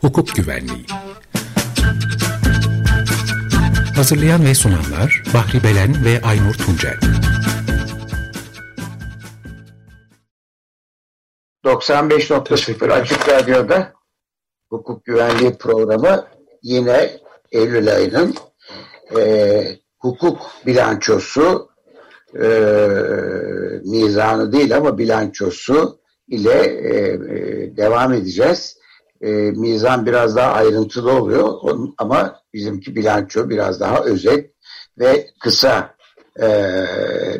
Hukuk Güvenliği. Hazırlayan ve sunanlar Bahri Belen ve Aynur Tuncel. 95.0 Açık Radyo'da Hukuk Güvenliği programı yine Eylül ayının e, hukuk bilançosu e, mizanı değil ama bilançosu ile e, e, devam edeceğiz. E, mizan biraz daha ayrıntılı oluyor ama bizimki bilanço biraz daha özet ve kısa e,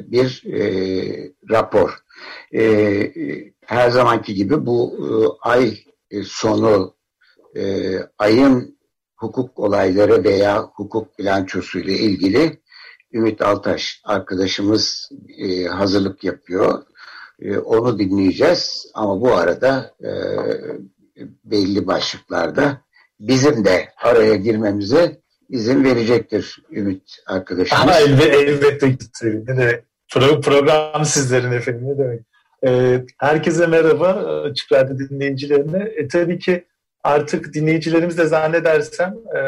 bir e, rapor. E, her zamanki gibi bu e, ay sonu e, ayın hukuk olayları veya hukuk bilançosu ile ilgili Ümit Altaş arkadaşımız e, hazırlık yapıyor. E, onu dinleyeceğiz ama bu arada e, belli başlıklarda bizim de araya girmemize izin verecektir Ümit arkadaşımız. Ama elbette, elbette ne Pro, program sizlerin efendim ne demek. Ee, herkese merhaba Açık Radyo dinleyicilerine. E, tabii ki artık dinleyicilerimiz de zannedersem e,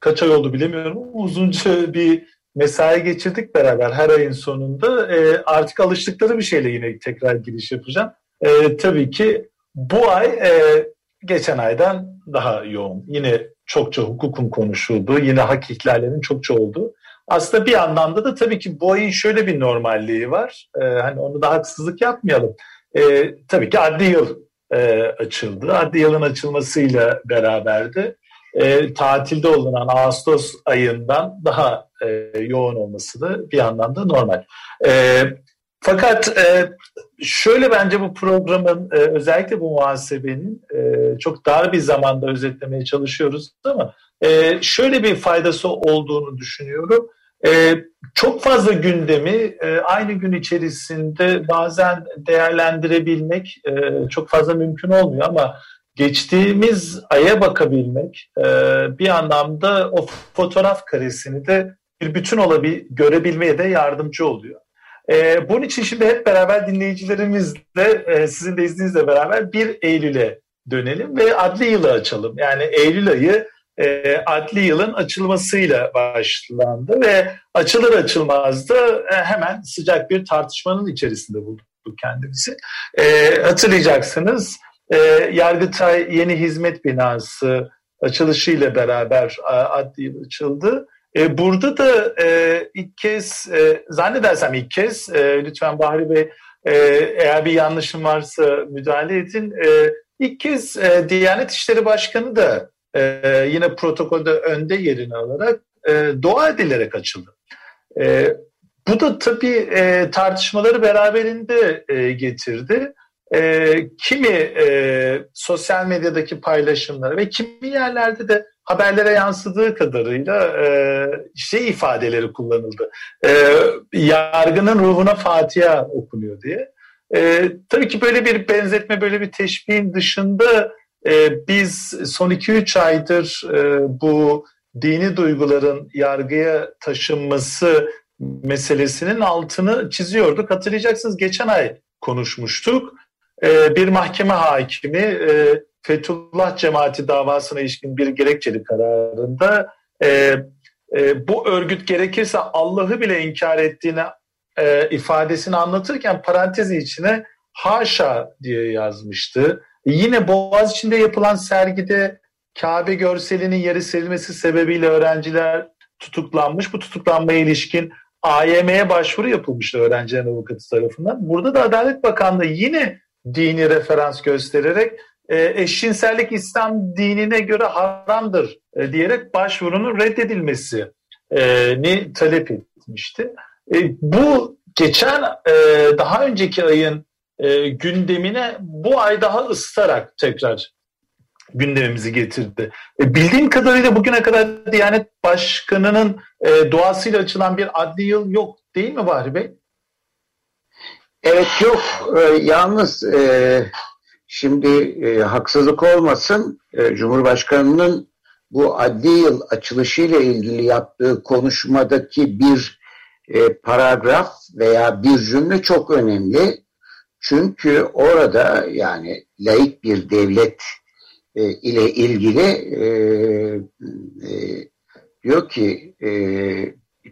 kaç ay oldu bilemiyorum uzunca bir mesai geçirdik beraber her ayın sonunda. E, artık alıştıkları bir şeyle yine tekrar giriş yapacağım. E, tabii ki bu ay e, geçen aydan daha yoğun. Yine çokça hukukun konuşulduğu, yine hak ihlallerinin çokça olduğu. Aslında bir anlamda da tabii ki bu ayın şöyle bir normalliği var. Ee, hani onu da haksızlık yapmayalım. Ee, tabii ki adli yıl e, açıldı. Adli yılın açılmasıyla beraberdi. E, tatilde olunan Ağustos ayından daha e, yoğun olması da bir anlamda normal. E, fakat e, şöyle bence bu programın e, özellikle bu muhasebenin e, çok dar bir zamanda özetlemeye çalışıyoruz ama e, şöyle bir faydası olduğunu düşünüyorum. E, çok fazla gündemi e, aynı gün içerisinde bazen değerlendirebilmek e, çok fazla mümkün olmuyor ama geçtiğimiz aya bakabilmek e, bir anlamda o fotoğraf karesini de bir bütün olabil görebilmeye de yardımcı oluyor. E, bunun için şimdi hep beraber dinleyicilerimizle e, sizin de izninizle beraber 1 Eylül'e dönelim ve adli yılı açalım. Yani Eylül ayı e, adli yılın açılmasıyla başlandı ve açılır açılmaz da hemen sıcak bir tartışmanın içerisinde bulduk kendimizi. Hatırlayacaksınız e, Yargıtay Yeni Hizmet Binası açılışıyla beraber adli yıl açıldı. E, burada da e, ilk kez, e, zannedersem ilk kez, e, lütfen Bahri Bey e, eğer bir yanlışım varsa müdahale edin. E, ilk kez e, Diyanet İşleri Başkanı da e, yine protokolde önde yerini alarak e, dua edilerek açıldı. E, bu da tabii e, tartışmaları beraberinde e, getirdi. E, kimi e, sosyal medyadaki paylaşımları ve kimi yerlerde de haberlere yansıdığı kadarıyla e, şey ifadeleri kullanıldı. E, yargının ruhuna Fatiha okunuyor diye. E, tabii ki böyle bir benzetme, böyle bir teşbihin dışında e, biz son 2-3 aydır e, bu dini duyguların yargıya taşınması meselesinin altını çiziyorduk. Hatırlayacaksınız geçen ay konuşmuştuk. E, bir mahkeme hakimi e, Fethullah cemaati davasına ilişkin bir gerekçeli kararında e, e, bu örgüt gerekirse Allah'ı bile inkar ettiğini e, ifadesini anlatırken parantezi içine haşa diye yazmıştı. Yine Boğaz içinde yapılan sergide Kabe görselinin yeri serilmesi sebebiyle öğrenciler tutuklanmış. Bu tutuklanmaya ilişkin AYM'ye başvuru yapılmıştı öğrencilerin avukatı tarafından. Burada da Adalet Bakanlığı yine dini referans göstererek e, eşcinsellik İslam dinine göre haramdır e, diyerek başvurunun reddedilmesini talep etmişti. E, bu geçen e, daha önceki ayın e, gündemine bu ay daha ısıtarak tekrar gündemimizi getirdi. E, bildiğim kadarıyla bugüne kadar Diyanet Başkanı'nın e, duasıyla açılan bir adli yıl yok değil mi Bahri Bey? Evet yok. E, yalnız e, şimdi e, haksızlık olmasın e, Cumhurbaşkanı'nın bu adli yıl açılışıyla ilgili yaptığı konuşmadaki bir e, paragraf veya bir cümle çok önemli. Çünkü orada yani laik bir devlet e, ile ilgili e, e, diyor ki e,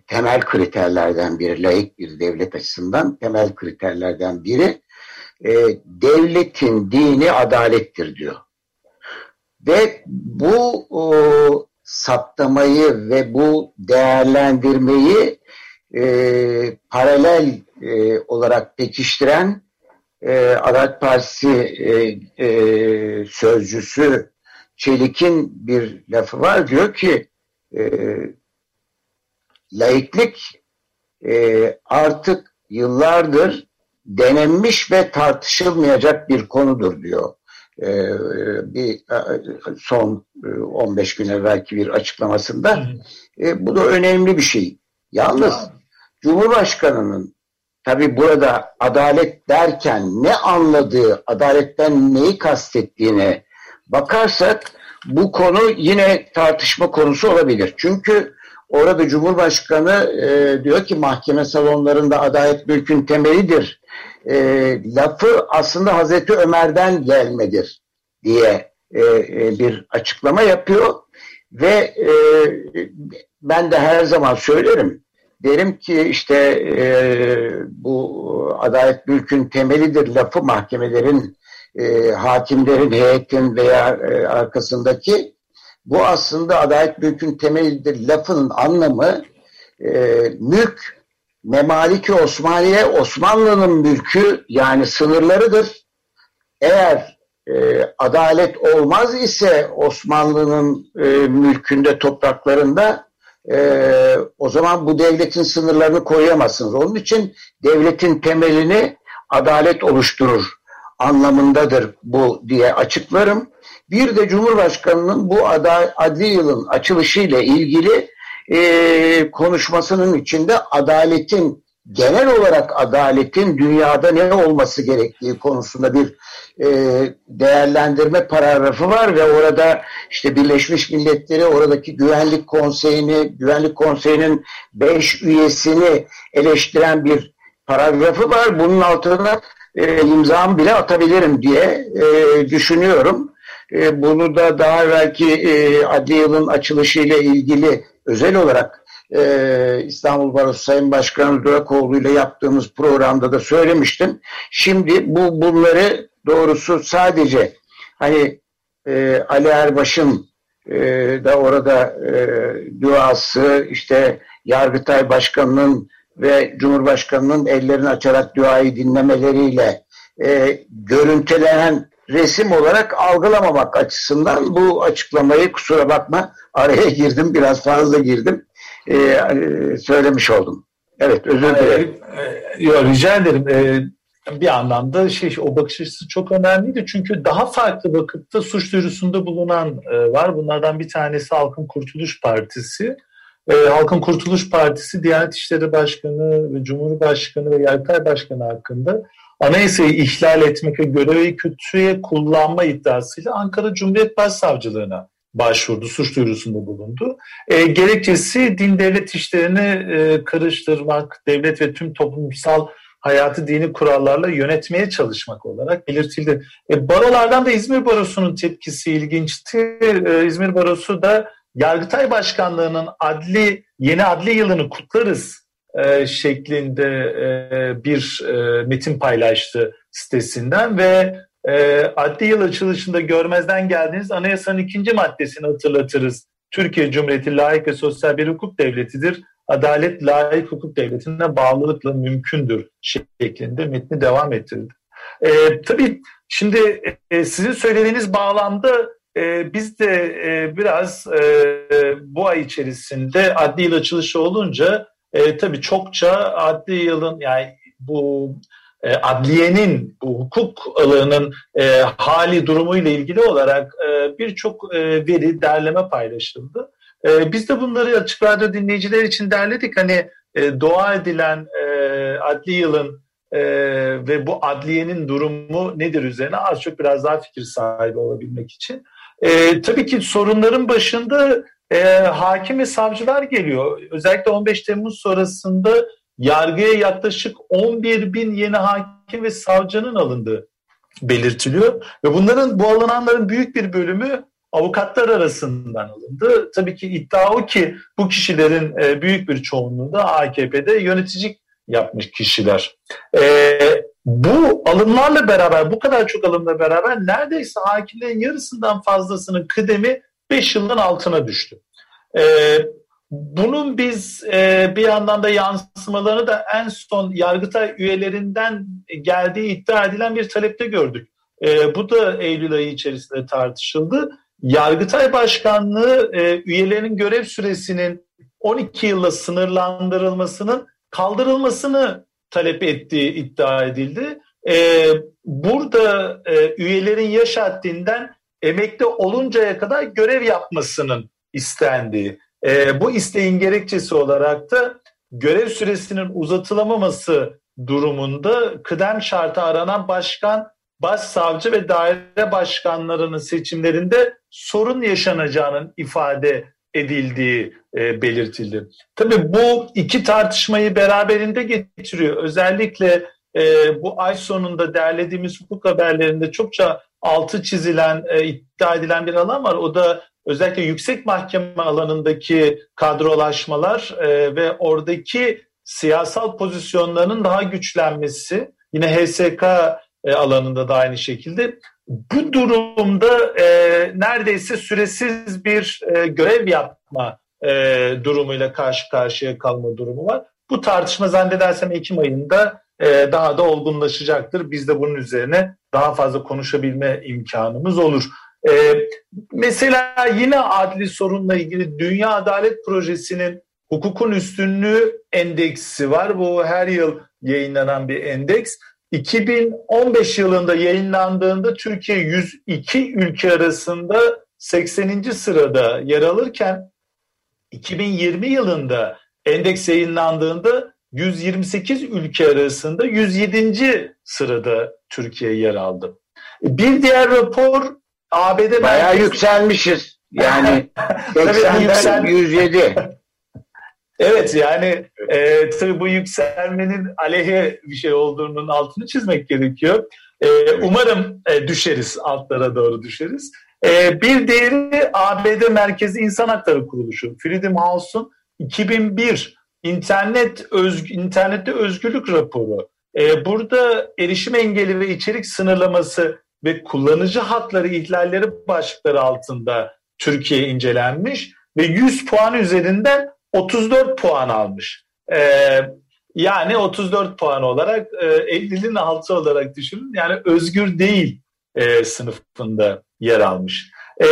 temel kriterlerden biri, laik bir devlet açısından temel kriterlerden biri e, devletin dini adalettir diyor. Ve bu o, saptamayı ve bu değerlendirmeyi e, paralel e, olarak pekiştiren e, Adalet Partisi e, e, sözcüsü Çelik'in bir lafı var. Diyor ki e, laiklik e, artık yıllardır denenmiş ve tartışılmayacak bir konudur diyor. E, bir e, son 15 e, gün evvelki bir açıklamasında. E, bu da önemli bir şey. Yalnız Cumhurbaşkanı'nın tabi burada adalet derken ne anladığı, adaletten neyi kastettiğine bakarsak bu konu yine tartışma konusu olabilir. Çünkü orada Cumhurbaşkanı e, diyor ki mahkeme salonlarında adalet mülkün temelidir. E, lafı aslında Hazreti Ömer'den gelmedir diye e, e, bir açıklama yapıyor. Ve e, ben de her zaman söylerim derim ki işte e, bu adalet mülkün temelidir lafı mahkemelerin, e, hakimlerin, heyetin veya e, arkasındaki bu aslında adalet mülkün temelidir lafının anlamı e, mülk Memaliki Osmaniye Osmanlı'nın mülkü yani sınırlarıdır. Eğer e, adalet olmaz ise Osmanlı'nın e, mülkünde topraklarında e, o zaman bu devletin sınırlarını koyamazsınız. Onun için devletin temelini adalet oluşturur anlamındadır bu diye açıklarım. Bir de Cumhurbaşkanı'nın bu adli yılın açılışıyla ilgili e, konuşmasının içinde adaletin genel olarak adaletin dünyada ne olması gerektiği konusunda bir e, değerlendirme paragrafı var ve orada işte Birleşmiş Milletleri oradaki Güvenlik Konseyi'ni, Güvenlik Konseyi'nin beş üyesini eleştiren bir paragrafı var. Bunun altına e, imzamı bile atabilirim diye e, düşünüyorum. E, bunu da daha evvelki e, adli yılın açılışıyla ilgili özel olarak e, İstanbul Barosu Sayın Başkanı Durakoğlu ile yaptığımız programda da söylemiştim. Şimdi bu bunları doğrusu sadece hani e, Ali Erbaş'ın da orada duası işte Yargıtay Başkanı'nın ve Cumhurbaşkanı'nın ellerini açarak duayı dinlemeleriyle e, görüntülenen resim olarak algılamamak açısından bu açıklamayı kusura bakma araya girdim biraz fazla girdim e, söylemiş oldum. Evet özür dilerim. E, rica ederim. E, bir anlamda şey o bakış açısı çok önemliydi. Çünkü daha farklı bakıp da suç duyurusunda bulunan e, var. Bunlardan bir tanesi Halkın Kurtuluş Partisi. E, Halkın Kurtuluş Partisi Diyanet İşleri Başkanı ve Cumhurbaşkanı ve Yargıtay Başkanı hakkında anayasayı ihlal etmek ve görevi kötüye kullanma iddiasıyla Ankara Cumhuriyet Başsavcılığına başvurdu, suç duyurusunda bulundu. E, gerekçesi din devlet işlerini e, karıştırmak, devlet ve tüm toplumsal hayatı dini kurallarla yönetmeye çalışmak olarak belirtildi. E, barolardan da İzmir Barosu'nun tepkisi ilginçti. E, İzmir Barosu da Yargıtay Başkanlığı'nın adli yeni adli yılını kutlarız e, şeklinde e, bir e, metin paylaştı sitesinden ve adli yıl açılışında görmezden geldiğiniz anayasanın ikinci maddesini hatırlatırız. Türkiye Cumhuriyeti layık ve sosyal bir hukuk devletidir. Adalet layık hukuk devletine bağlılıkla mümkündür şeklinde metni devam ettirdi. E, tabii şimdi e, sizin söylediğiniz bağlamda e, biz de e, biraz e, bu ay içerisinde adli yıl açılışı olunca e, tabii çokça adli yılın yani bu e, adliyenin, bu hukuk alanının e, hali durumu ile ilgili olarak e, birçok e, veri, derleme paylaşıldı. E, biz de bunları Açık Radyo dinleyiciler için derledik. Hani e, dua edilen e, adli yılın e, ve bu adliyenin durumu nedir üzerine az çok biraz daha fikir sahibi olabilmek için. E, tabii ki sorunların başında e, hakim ve savcılar geliyor. Özellikle 15 Temmuz sonrasında yargıya yaklaşık 11 bin yeni hakim ve savcının alındığı belirtiliyor. Ve bunların bu alınanların büyük bir bölümü avukatlar arasından alındı. Tabii ki iddia o ki bu kişilerin e, büyük bir çoğunluğu da AKP'de yönetici yapmış kişiler. E, bu alımlarla beraber, bu kadar çok alımla beraber neredeyse hakimlerin yarısından fazlasının kıdemi 5 yılın altına düştü. E, bunun biz e, bir yandan da yansımalarını da en son Yargıtay üyelerinden geldiği iddia edilen bir talepte gördük. E, bu da Eylül ayı içerisinde tartışıldı. Yargıtay Başkanlığı e, üyelerinin görev süresinin 12 yılla sınırlandırılmasının kaldırılmasını talep ettiği iddia edildi. E, burada e, üyelerin yaş haddinden emekli oluncaya kadar görev yapmasının istendiği. E, bu isteğin gerekçesi olarak da görev süresinin uzatılamaması durumunda kıdem şartı aranan başkan, başsavcı ve daire başkanlarının seçimlerinde sorun yaşanacağının ifade edildiği e, belirtildi. Tabii bu iki tartışmayı beraberinde getiriyor. Özellikle e, bu ay sonunda derlediğimiz hukuk haberlerinde çokça altı çizilen, e, iddia edilen bir alan var. O da özellikle yüksek mahkeme alanındaki kadrolaşmalar e, ve oradaki siyasal pozisyonlarının daha güçlenmesi. Yine HSK e, alanında da aynı şekilde. Bu durumda e, neredeyse süresiz bir e, görev yapma e, durumuyla karşı karşıya kalma durumu var. Bu tartışma zannedersem Ekim ayında e, daha da olgunlaşacaktır. Biz de bunun üzerine daha fazla konuşabilme imkanımız olur. E, mesela yine adli sorunla ilgili Dünya Adalet Projesi'nin hukukun üstünlüğü endeksi var. Bu her yıl yayınlanan bir endeks. 2015 yılında yayınlandığında Türkiye 102 ülke arasında 80. sırada yer alırken 2020 yılında endeks yayınlandığında 128 ülke arasında 107. sırada Türkiye yer aldı. Bir diğer rapor ABD Bayağı merkezi... yükselmişiz. Yani 80'den 107. Evet yani e, tabii bu yükselmenin aleyhe bir şey olduğunun altını çizmek gerekiyor. E, umarım e, düşeriz, altlara doğru düşeriz. E, bir diğeri ABD Merkezi İnsan Hakları Kuruluşu. Freedom House'un 2001 internet öz, internette özgürlük raporu. E, burada erişim engeli ve içerik sınırlaması ve kullanıcı hakları ihlalleri başlıkları altında Türkiye incelenmiş ve 100 puan üzerinden 34 puan almış. E, yani 34 puan olarak e, 50'nin altı olarak düşünün. Yani özgür değil e, sınıfında yer almış. E,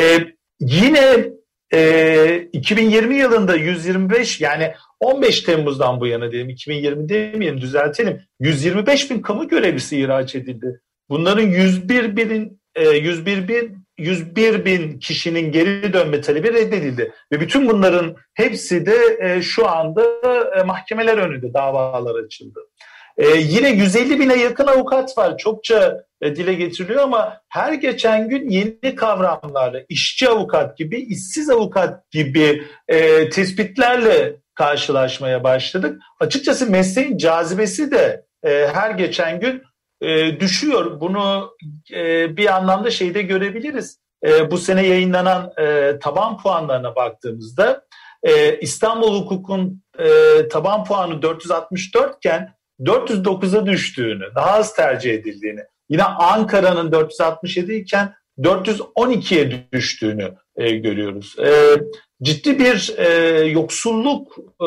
yine e, 2020 yılında 125 yani 15 Temmuz'dan bu yana diyelim 2020 demeyelim düzeltelim 125 bin kamu görevlisi ihraç edildi. Bunların 101 binin 101 e, bin 101 bin kişinin geri dönme talebi reddedildi. Ve bütün bunların hepsi de e, şu anda e, mahkemeler önünde davalar açıldı. Yine 150 bine yakın avukat var. Çokça dile getiriliyor ama her geçen gün yeni kavramlarla işçi avukat gibi, işsiz avukat gibi tespitlerle karşılaşmaya başladık. Açıkçası mesleğin cazibesi de her geçen gün e, düşüyor. Bunu e, bir anlamda şeyde görebiliriz. E, bu sene yayınlanan e, taban puanlarına baktığımızda e, İstanbul Hukuk'un e, taban puanı 464 iken 409'a düştüğünü, daha az tercih edildiğini, yine Ankara'nın 467 iken 412'ye düştüğünü e, görüyoruz. E, ciddi bir e, yoksulluk e,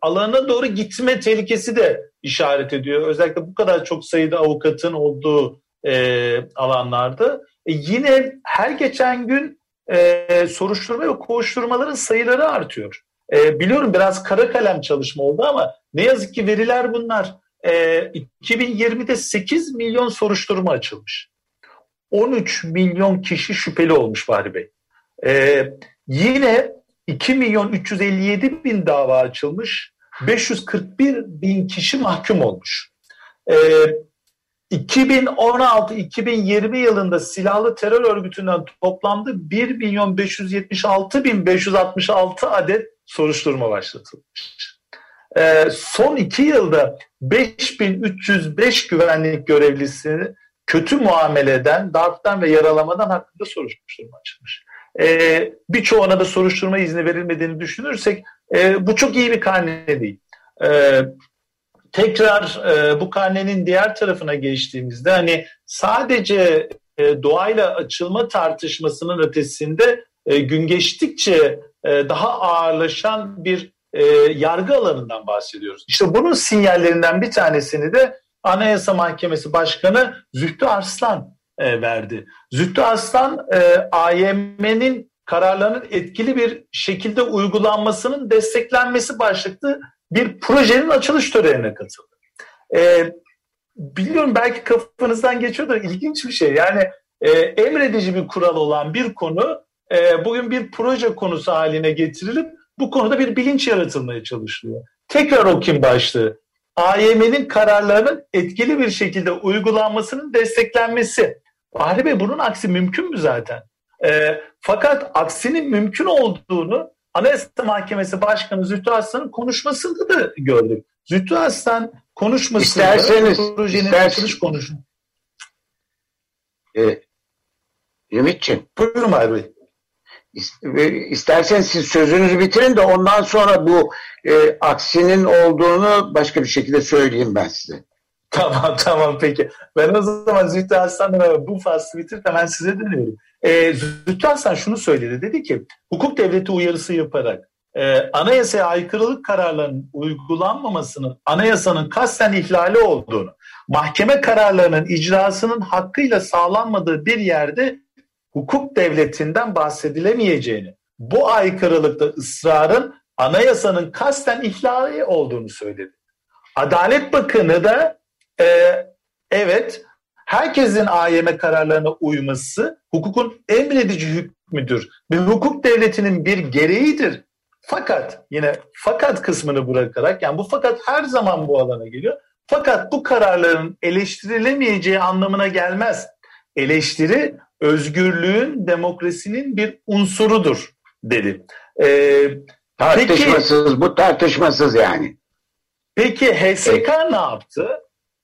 alanına doğru gitme tehlikesi de işaret ediyor. Özellikle bu kadar çok sayıda avukatın olduğu e, alanlarda. E, yine her geçen gün e, soruşturma ve kovuşturmaların sayıları artıyor. E, biliyorum biraz kara kalem çalışma oldu ama ne yazık ki veriler bunlar. E, 2020'de 8 milyon soruşturma açılmış. 13 milyon kişi şüpheli olmuş Bahri Bey. E, yine 2 milyon 357 bin dava açılmış. 541 bin kişi mahkum olmuş. E, ee, 2016-2020 yılında silahlı terör örgütünden toplamda 1 milyon 576 bin 566 adet soruşturma başlatılmış. E, son iki yılda 5305 güvenlik görevlisini kötü muameleden, darptan ve yaralamadan hakkında soruşturma açılmış. E, birçoğuna da soruşturma izni verilmediğini düşünürsek e, bu çok iyi bir karne değil. E, tekrar e, bu karnenin diğer tarafına geçtiğimizde hani sadece e, doğayla açılma tartışmasının ötesinde e, gün geçtikçe e, daha ağırlaşan bir e, yargı alanından bahsediyoruz. İşte bunun sinyallerinden bir tanesini de Anayasa Mahkemesi Başkanı Zühtü Arslan e, verdi. Zühtü Arslan e, AYM'nin kararlarının etkili bir şekilde uygulanmasının desteklenmesi başlıklı bir projenin açılış törenine katıldı. E, biliyorum belki kafanızdan geçiyor da ilginç bir şey. Yani e, emredici bir kural olan bir konu e, bugün bir proje konusu haline getirilip bu konuda bir bilinç yaratılmaya çalışılıyor. Tekrar o kim başlığı. AYM'nin kararlarının etkili bir şekilde uygulanmasının desteklenmesi. Bahri Bey bunun aksi mümkün mü zaten? E, fakat aksinin mümkün olduğunu Anayasa Mahkemesi Başkanı Zühtü Aslan'ın konuşmasında da gördük. Zühtü Aslan konuşmasında isterseniz, projenin isterseniz, konuşun. Ee, Ümit'ciğim. Buyurun Bahri Bey. İsterseniz siz sözünüzü bitirin de ondan sonra bu e, aksinin olduğunu başka bir şekilde söyleyeyim ben size. Tamam tamam peki. Ben o zaman Zühtü Aslan'la bu faslı bitirip hemen size dönüyorum. E, Zühtü Aslan şunu söyledi. Dedi ki hukuk devleti uyarısı yaparak e, anayasaya aykırılık kararlarının uygulanmamasının anayasanın kasten ihlali olduğunu, mahkeme kararlarının icrasının hakkıyla sağlanmadığı bir yerde hukuk devletinden bahsedilemeyeceğini, bu aykırılıkta ısrarın anayasanın kasten ihlali olduğunu söyledi. Adalet Bakanı da e, evet herkesin AYM kararlarına uyması hukukun emredici hükmüdür ve hukuk devletinin bir gereğidir. Fakat yine fakat kısmını bırakarak yani bu fakat her zaman bu alana geliyor. Fakat bu kararların eleştirilemeyeceği anlamına gelmez. Eleştiri özgürlüğün, demokrasinin bir unsurudur dedi. Ee, tartışmasız, peki, bu tartışmasız yani. Peki HSK evet. ne yaptı?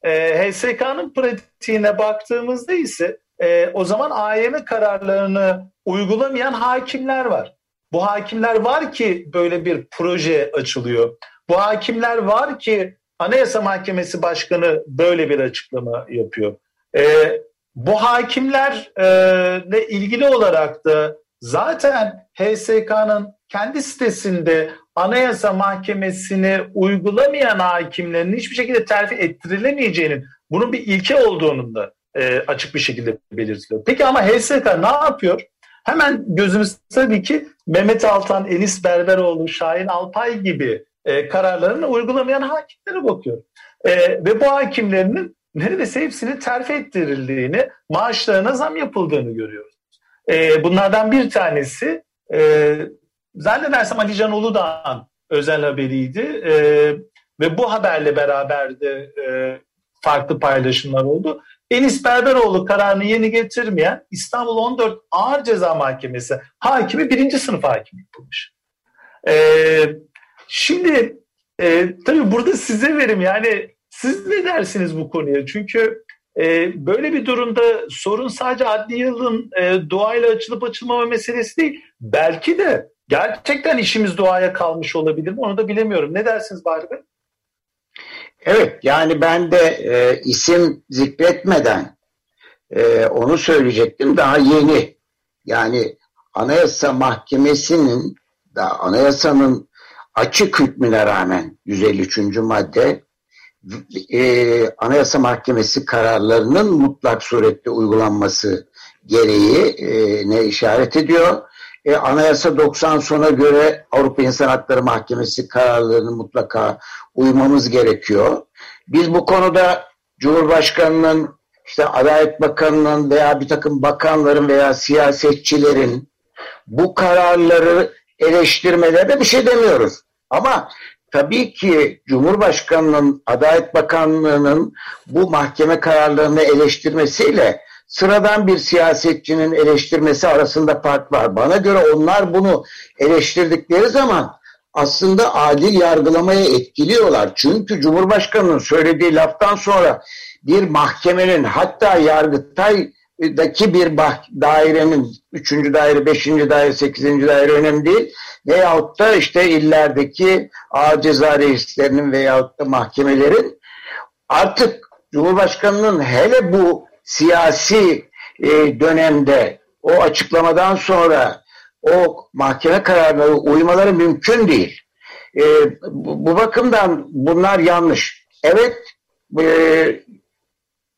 Ee, HSK'nın pratiğine baktığımızda ise e, o zaman AYM kararlarını uygulamayan hakimler var. Bu hakimler var ki böyle bir proje açılıyor. Bu hakimler var ki Anayasa Mahkemesi Başkanı böyle bir açıklama yapıyor. Ee, bu hakimlerle ilgili olarak da zaten HSK'nın kendi sitesinde Anayasa Mahkemesi'ni uygulamayan hakimlerin hiçbir şekilde terfi ettirilemeyeceğinin bunun bir ilke olduğunun da e, açık bir şekilde belirtiliyor. Peki ama HSK ne yapıyor? Hemen gözümüz tabii ki Mehmet Altan, Enis Berberoğlu, Şahin Alpay gibi e, kararlarını uygulamayan hakimlere bakıyor. E, ve bu hakimlerinin neredeyse hepsini terfi ettirildiğini, maaşlarına zam yapıldığını görüyoruz. E, bunlardan bir tanesi e, zannedersem Ali Can Uludağ'ın özel haberiydi e, ve bu haberle beraber de e, farklı paylaşımlar oldu. Enis Berberoğlu kararını yeni getirmeyen İstanbul 14 Ağır Ceza Mahkemesi hakimi birinci sınıf hakim yapılmış. Ee, şimdi e, tabii burada size verim yani siz ne dersiniz bu konuya? Çünkü e, böyle bir durumda sorun sadece adli yılın e, doğayla açılıp açılmama meselesi değil. Belki de gerçekten işimiz doğaya kalmış olabilir mi? Onu da bilemiyorum. Ne dersiniz Bahri? Evet yani ben de e, isim zikretmeden e, onu söyleyecektim. Daha yeni yani Anayasa Mahkemesi'nin da anayasanın açık hükmüne rağmen 153. madde e, Anayasa Mahkemesi kararlarının mutlak surette uygulanması gereği e, ne işaret ediyor. E, Anayasa 90 sona göre Avrupa İnsan Hakları Mahkemesi kararlarını mutlaka uymamız gerekiyor. Biz bu konuda Cumhurbaşkanı'nın, işte Adalet Bakanı'nın veya bir takım bakanların veya siyasetçilerin bu kararları eleştirmelerine bir şey demiyoruz. Ama tabii ki Cumhurbaşkanı'nın, Adalet Bakanlığı'nın bu mahkeme kararlarını eleştirmesiyle sıradan bir siyasetçinin eleştirmesi arasında fark var. Bana göre onlar bunu eleştirdikleri zaman aslında adil yargılamaya etkiliyorlar. Çünkü Cumhurbaşkanı'nın söylediği laftan sonra bir mahkemenin hatta Yargıtay'daki bir dairenin 3. daire, 5. daire, 8. daire önemli değil veyahut da işte illerdeki ağır ceza reislerinin veyahut da mahkemelerin artık Cumhurbaşkanı'nın hele bu siyasi e, dönemde o açıklamadan sonra o mahkeme kararları uymaları mümkün değil. E, bu, bu bakımdan bunlar yanlış. Evet e,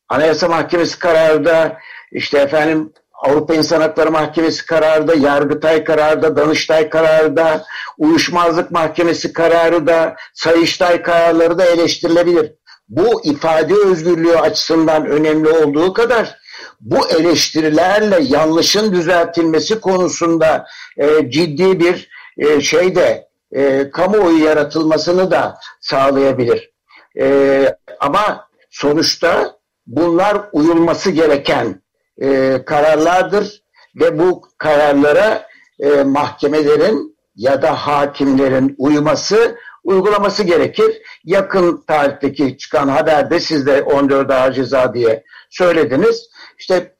Anayasa Mahkemesi kararında işte efendim Avrupa İnsan Hakları Mahkemesi kararında, Yargıtay kararında, Danıştay kararında, Uyuşmazlık Mahkemesi kararı da, Sayıştay kararları da eleştirilebilir. Bu ifade özgürlüğü açısından önemli olduğu kadar bu eleştirilerle yanlışın düzeltilmesi konusunda e, ciddi bir e, şeyde e, kamuoyu yaratılmasını da sağlayabilir. E, ama sonuçta bunlar uyulması gereken e, kararlardır ve bu kararlara e, mahkemelerin ya da hakimlerin uyması uygulaması gerekir. Yakın tarihteki çıkan haberde siz de 14 ağır ceza diye söylediniz. İşte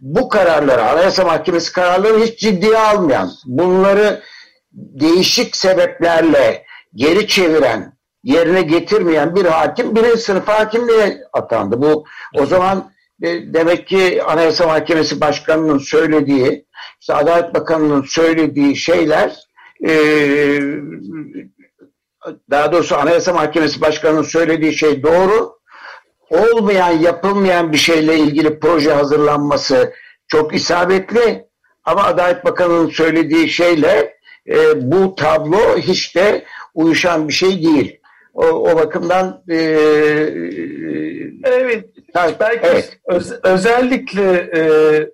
bu kararları, Anayasa Mahkemesi kararları hiç ciddiye almayan, bunları değişik sebeplerle geri çeviren, yerine getirmeyen bir hakim birinci sınıf hakimliğe atandı. Bu o zaman demek ki Anayasa Mahkemesi Başkanı'nın söylediği, işte Adalet Bakanı'nın söylediği şeyler e, daha doğrusu Anayasa Mahkemesi Başkanı'nın söylediği şey doğru. Olmayan, yapılmayan bir şeyle ilgili proje hazırlanması çok isabetli. Ama Adalet Bakanı'nın söylediği şeyle e, bu tablo hiç de uyuşan bir şey değil. O, o bakımdan e, evet, belki evet. Öz, özellikle e,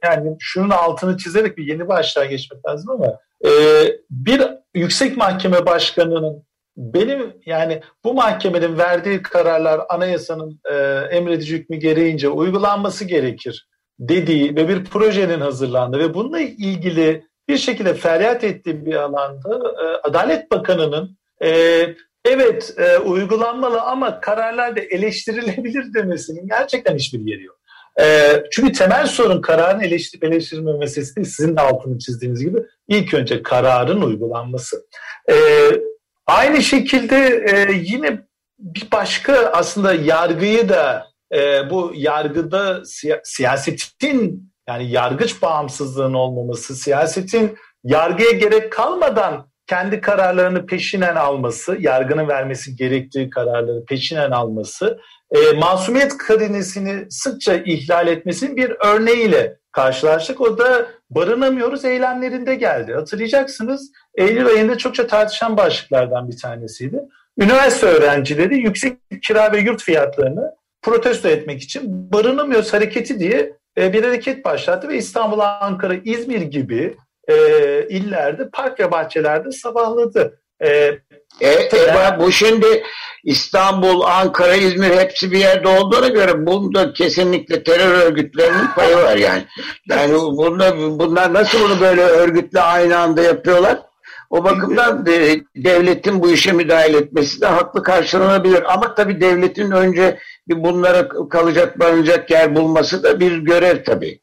yani şunun altını çizerek bir yeni başlığa geçmek lazım ama e, bir yüksek mahkeme başkanının benim yani bu mahkemenin verdiği kararlar anayasanın e, emredici hükmü gereğince uygulanması gerekir dediği ve bir projenin hazırlandığı ve bununla ilgili bir şekilde feryat ettiği bir alanda e, Adalet Bakanı'nın e, evet e, uygulanmalı ama kararlar da eleştirilebilir demesinin gerçekten hiçbir yeri yok. E, çünkü temel sorun kararın eleştir eleştirilme meselesi. Sizin de altını çizdiğiniz gibi ilk önce kararın uygulanması. E, Aynı şekilde e, yine bir başka aslında yargıyı da e, bu yargıda siya, siyasetin yani yargıç bağımsızlığının olmaması, siyasetin yargıya gerek kalmadan kendi kararlarını peşinen alması, yargının vermesi gerektiği kararları peşinen alması, e, masumiyet karinesini sıkça ihlal etmesinin bir örneğiyle karşılaştık. O da barınamıyoruz eylemlerinde geldi. Hatırlayacaksınız Eylül ayında çokça tartışan başlıklardan bir tanesiydi. Üniversite öğrencileri yüksek kira ve yurt fiyatlarını protesto etmek için barınamıyoruz hareketi diye e, bir hareket başlattı ve İstanbul, Ankara, İzmir gibi e, illerde park ve bahçelerde sabahladı. E, e, e, bu şimdi İstanbul, Ankara, İzmir hepsi bir yerde olduğuna göre bunda kesinlikle terör örgütlerinin payı var yani. Yani bunda, bunlar nasıl bunu böyle örgütle aynı anda yapıyorlar? O bakımdan de, devletin bu işe müdahale etmesi de haklı karşılanabilir. Ama tabii devletin önce bir bunlara kalacak barınacak yer bulması da bir görev tabii.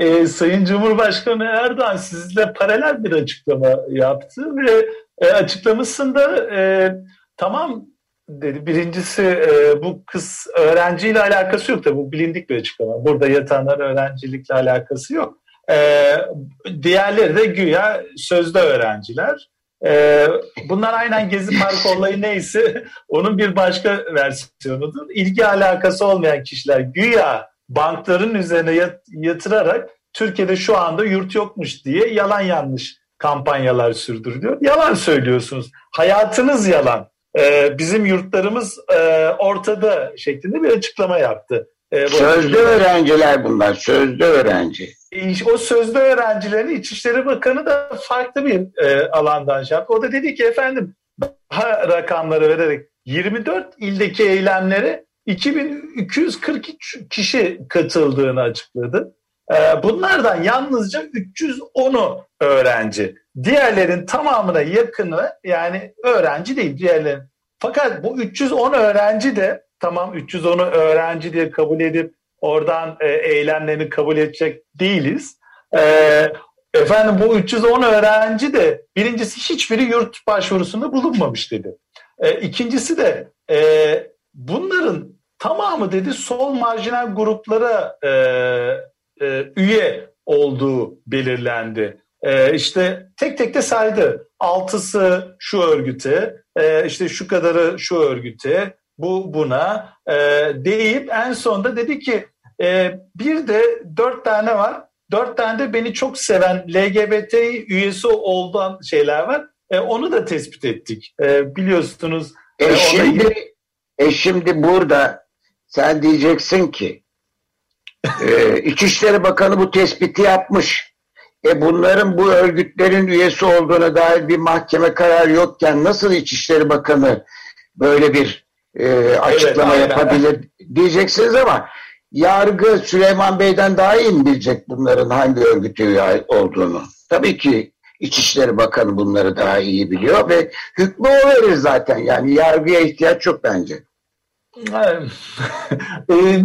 Ee, Sayın Cumhurbaşkanı Erdoğan sizle paralel bir açıklama yaptı ve e, açıklamasında e, tamam dedi. Birincisi e, bu kız öğrenciyle alakası yok tabii bu bilindik bir açıklama. Burada yatanlar öğrencilikle alakası yok. E, diğerleri de güya sözde öğrenciler. E, bunlar aynen Gezi Parkı olayı neyse onun bir başka versiyonudur. İlgi alakası olmayan kişiler güya bankların üzerine yatırarak Türkiye'de şu anda yurt yokmuş diye yalan yanlış kampanyalar sürdürülüyor. Yalan söylüyorsunuz. Hayatınız yalan. Ee, bizim yurtlarımız e, ortada şeklinde bir açıklama yaptı. Ee, sözde öğrenciler bunlar, sözde öğrenci. O sözde öğrencilerin İçişleri Bakanı da farklı bir e, alandan şey yaptı. O da dedi ki efendim daha rakamları vererek 24 ildeki eylemlere 2243 kişi katıldığını açıkladı. E, bunlardan yalnızca 310'u öğrenci. Diğerlerin tamamına yakını yani öğrenci değil diğerlerin. Fakat bu 310 öğrenci de tamam 310'u öğrenci diye kabul edip oradan e, eylemlerini kabul edecek değiliz. E, efendim bu 310 öğrenci de birincisi hiçbiri yurt başvurusunda bulunmamış dedi. E, ikincisi de e, bunların tamamı dedi sol marjinal gruplara e, e, üye olduğu belirlendi. E, işte tek tek de saydı. Altısı şu örgüte, e, işte şu kadarı şu örgüte, bu buna e, deyip en sonunda dedi ki e, bir de dört tane var. Dört tane de beni çok seven LGBT üyesi olduğun şeyler var. E, onu da tespit ettik. E, biliyorsunuz. E, e şimdi, e şimdi burada sen diyeceksin ki e, İçişleri Bakanı bu tespiti yapmış. E bunların bu örgütlerin üyesi olduğuna dair bir mahkeme kararı yokken nasıl İçişleri Bakanı böyle bir e, açıklama evet, yapabilir diyeceksiniz ama yargı Süleyman Bey'den daha iyi mi bilecek bunların hangi örgüte üye olduğunu? Tabii ki İçişleri Bakanı bunları daha iyi biliyor ve hükmü o verir zaten. Yani yargıya ihtiyaç yok bence. e,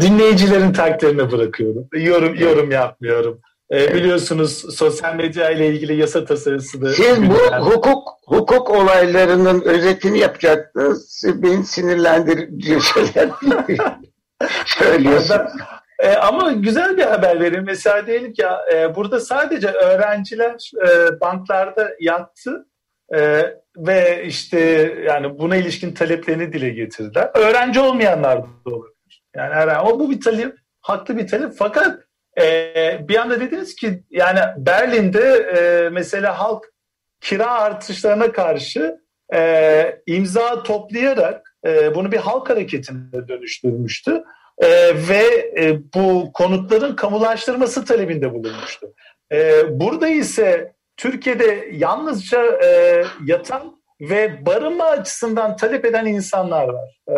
dinleyicilerin takdirine bırakıyorum. Yorum yorum yapmıyorum. E, biliyorsunuz sosyal medya ile ilgili yasa tasarısı da... Siz bu hukuk hukuk olaylarının özetini yapacaktınız. Beni sinirlendirici şeyler söylüyorsunuz. E, ama güzel bir haber verin. Mesela diyelim ki e, burada sadece öğrenciler e, banklarda yattı e, ve işte yani buna ilişkin taleplerini dile getirdiler. Öğrenci olmayanlar da olabilir. Yani her o bu bir talep, haklı bir talep. Fakat e, bir anda dediniz ki yani Berlin'de e, mesela halk kira artışlarına karşı e, imza toplayarak e, bunu bir halk hareketine dönüştürmüştü. E, ve e, bu konutların kamulaştırması talebinde bulunmuştu. E, burada ise Türkiye'de yalnızca e, yatan ve barınma açısından talep eden insanlar var. E,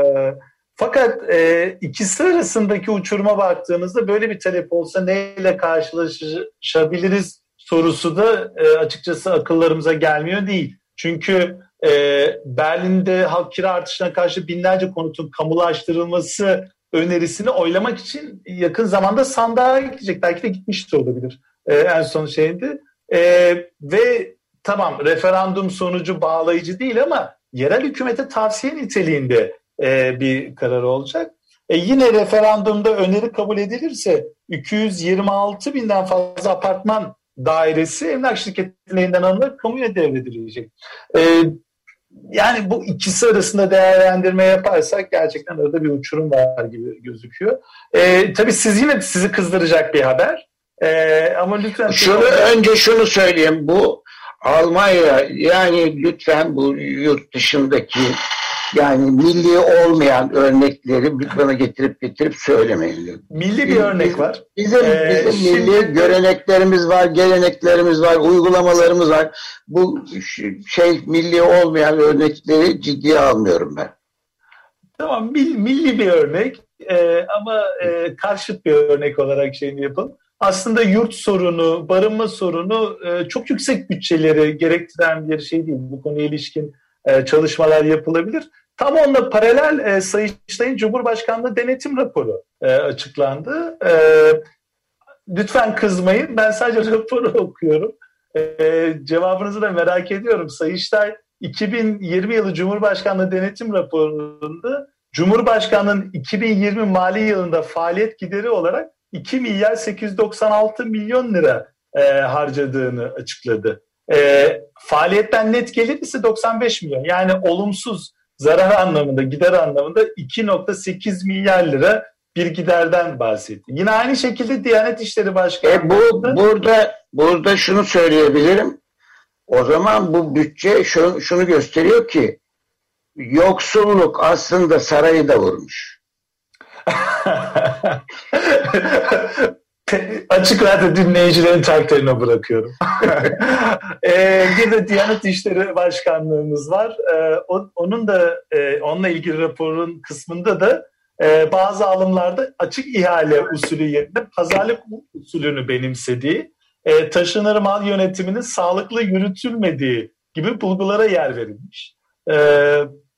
fakat e, ikisi arasındaki uçuruma baktığınızda böyle bir talep olsa neyle karşılaşabiliriz sorusu da e, açıkçası akıllarımıza gelmiyor değil. Çünkü e, Berlin'de halk kira artışına karşı binlerce konutun kamulaştırılması önerisini oylamak için yakın zamanda sandığa gidecek. Belki de gitmiş de olabilir e, en son şeyinde. E, ve tamam referandum sonucu bağlayıcı değil ama yerel hükümete tavsiye niteliğinde e, bir karar olacak. E, yine referandumda öneri kabul edilirse 226 binden fazla apartman dairesi emlak şirketlerinden alınıp kamuya devredilecek. E, yani bu ikisi arasında değerlendirme yaparsak gerçekten arada bir uçurum var gibi gözüküyor. E, tabii siz yine sizi kızdıracak bir haber. E, ama lütfen... Şunu önce şunu söyleyeyim. Bu Almanya yani lütfen bu yurt dışındaki yani milli olmayan örnekleri bana getirip getirip söylemeyin. Milli bir örnek var. Bizim, ee, bizim şimdi... milli göreneklerimiz var, geleneklerimiz var, uygulamalarımız var. Bu şey milli olmayan örnekleri ciddiye almıyorum ben. Tamam milli bir örnek e, ama e, karşıt bir örnek olarak şeyini yapalım. Aslında yurt sorunu, barınma sorunu e, çok yüksek bütçeleri gerektiren bir şey değil. Bu konuya ilişkin e, çalışmalar yapılabilir. Tam onunla paralel e, Sayıştay'ın Cumhurbaşkanlığı denetim raporu e, açıklandı. Lütfen kızmayın. Ben sadece raporu okuyorum. Cevabınızı da merak ediyorum. Sayıştay 2020 yılı Cumhurbaşkanlığı denetim raporunda Cumhurbaşkanlığının 2020 mali yılında faaliyet gideri olarak 2 milyar 896 milyon lira e, harcadığını açıkladı. E, faaliyetten net gelir ise 95 milyon. Yani olumsuz zarar anlamında, gider anlamında 2.8 milyar lira bir giderden bahsetti. Yine aynı şekilde Diyanet İşleri Başkanı. E bu burada burada şunu söyleyebilirim. O zaman bu bütçe şunu, şunu gösteriyor ki yoksulluk aslında sarayı da vurmuş. Açık radyo dinleyicilerin takdirine bırakıyorum. ee, bir de Diyanet İşleri Başkanlığımız var. Ee, onun da e, onunla ilgili raporun kısmında da e, bazı alımlarda açık ihale usulü yerine pazarlık usulünü benimsediği, e, taşınır mal yönetiminin sağlıklı yürütülmediği gibi bulgulara yer verilmiş. E,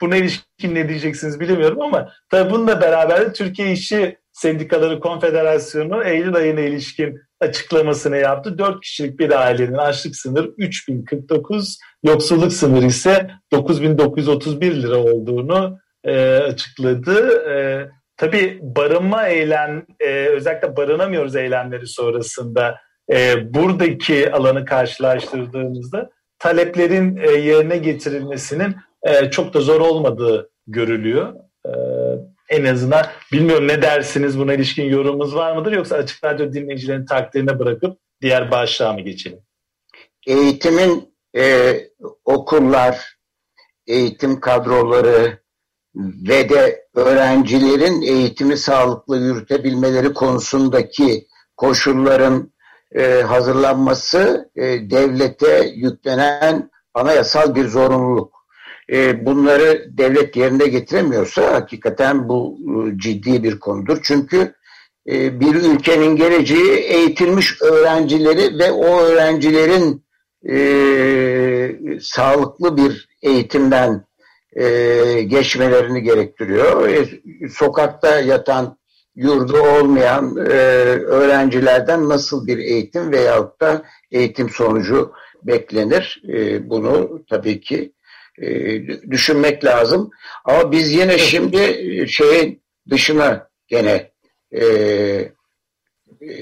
buna ilişkin ne diyeceksiniz bilemiyorum ama tabii bununla beraber de Türkiye İşçi Sendikaları Konfederasyonu Eylül ayına ilişkin açıklamasını yaptı. 4 kişilik bir ailenin açlık sınırı 3049, yoksulluk sınırı ise 9931 lira olduğunu e, açıkladı. E, tabii barınma eylem, e, özellikle barınamıyoruz eylemleri sonrasında e, buradaki alanı karşılaştırdığımızda taleplerin e, yerine getirilmesinin e, çok da zor olmadığı görülüyor. E, en azından bilmiyorum ne dersiniz buna ilişkin yorumunuz var mıdır yoksa açık radyo dinleyicilerin takdirine bırakıp diğer başlığa mı geçelim? Eğitimin e, okullar, eğitim kadroları ve de öğrencilerin eğitimi sağlıklı yürütebilmeleri konusundaki koşulların e, hazırlanması e, devlete yüklenen anayasal bir zorunluluk e, bunları devlet yerine getiremiyorsa hakikaten bu e, ciddi bir konudur. Çünkü e, bir ülkenin geleceği eğitilmiş öğrencileri ve o öğrencilerin sağlıklı bir eğitimden geçmelerini gerektiriyor. Sokakta yatan yurdu olmayan öğrencilerden nasıl bir eğitim veyahut da eğitim sonucu beklenir? Bunu tabii ki düşünmek lazım. Ama biz yine şimdi e, şeyin dışına gene e, e,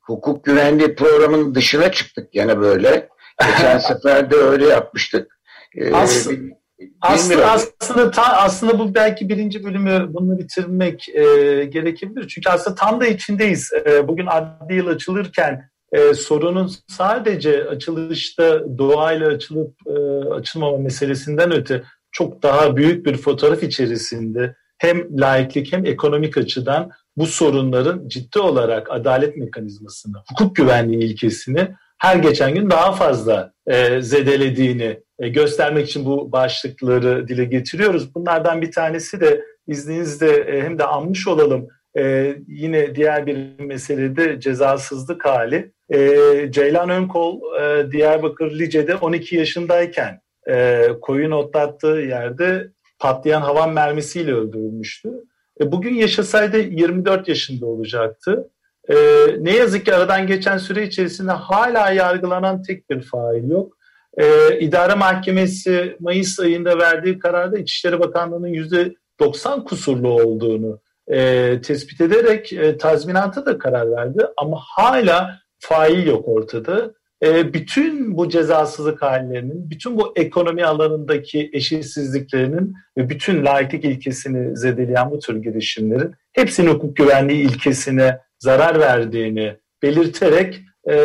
hukuk güvenliği programının dışına çıktık gene böyle. Geçen sefer de öyle yapmıştık. E, aslında, aslında, aslında, ta, aslında bu belki birinci bölümü bunu bitirmek e, gerekebilir. Çünkü aslında tam da içindeyiz. E, bugün adli yıl açılırken e, sorunun sadece açılışta doğayla açılıp e, açılmama meselesinden öte çok daha büyük bir fotoğraf içerisinde hem laiklik hem ekonomik açıdan bu sorunların ciddi olarak adalet mekanizmasını, hukuk güvenliği ilkesini her geçen gün daha fazla e, zedelediğini e, göstermek için bu başlıkları dile getiriyoruz. Bunlardan bir tanesi de izninizle e, hem de anmış olalım e, yine diğer bir meselede cezasızlık hali. E, Ceylan Önkol e, Diyarbakır Lice'de 12 yaşındayken e, koyun otlattığı yerde patlayan havan mermisiyle öldürülmüştü. E, bugün yaşasaydı 24 yaşında olacaktı. E, ne yazık ki aradan geçen süre içerisinde hala yargılanan tek bir fail yok. E, İdare Mahkemesi Mayıs ayında verdiği kararda İçişleri Bakanlığı'nın %90 kusurlu olduğunu e, tespit ederek e, tazminata da karar verdi ama hala fail yok ortada. E, bütün bu cezasızlık hallerinin, bütün bu ekonomi alanındaki eşitsizliklerinin ve bütün laiklik ilkesini zedeleyen bu tür girişimlerin hepsinin hukuk güvenliği ilkesine zarar verdiğini belirterek e,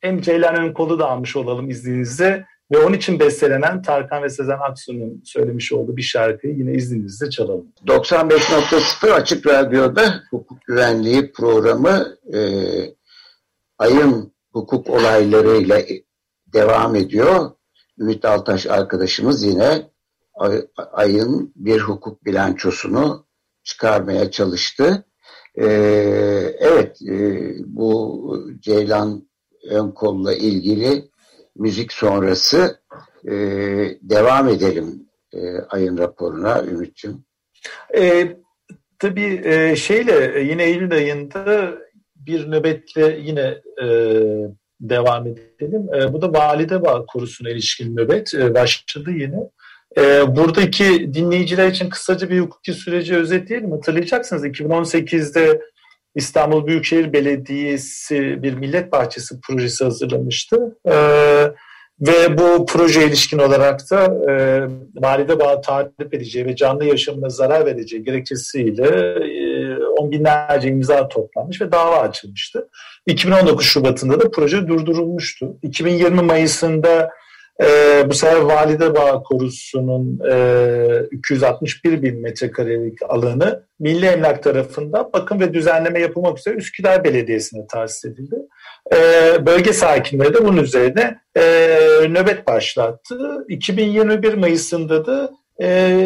hem Ceylan Önkol'u da almış olalım izninizle ve onun için bestelenen Tarkan ve Sezen Aksu'nun söylemiş olduğu bir şarkıyı yine izninizle çalalım. 95.0 Açık Radyo'da hukuk güvenliği programı e, ayın hukuk olaylarıyla devam ediyor. Ümit Altaş arkadaşımız yine ay, ayın bir hukuk bilançosunu çıkarmaya çalıştı. Ee, evet, e, bu Ceylan Önkol'la ilgili müzik sonrası e, devam edelim e, ayın raporuna Ümit'ciğim. E, tabii e, şeyle yine Eylül ayında bir nöbetle yine e, devam edelim. E, bu da Valide Bağ Korusu'na ilişkin nöbet e, başladı yine. E, buradaki dinleyiciler için kısaca bir hukuki süreci özetleyelim. Hatırlayacaksınız 2018'de İstanbul Büyükşehir Belediyesi bir millet bahçesi projesi hazırlamıştı. Ee, ve bu proje ilişkin olarak da e, valide bağ tarif edeceği ve canlı yaşamına zarar vereceği gerekçesiyle e, on binlerce imza toplanmış ve dava açılmıştı. 2019 Şubat'ında da proje durdurulmuştu. 2020 Mayıs'ında e, bu sefer Valide Bağ Korusu'nun e, 261 bin metrekarelik alanı Milli Emlak tarafından bakım ve düzenleme yapılmak üzere Üsküdar Belediyesi'ne tahsis edildi. E, bölge sakinleri de bunun üzerine e, nöbet başlattı. 2021 Mayıs'ında da e,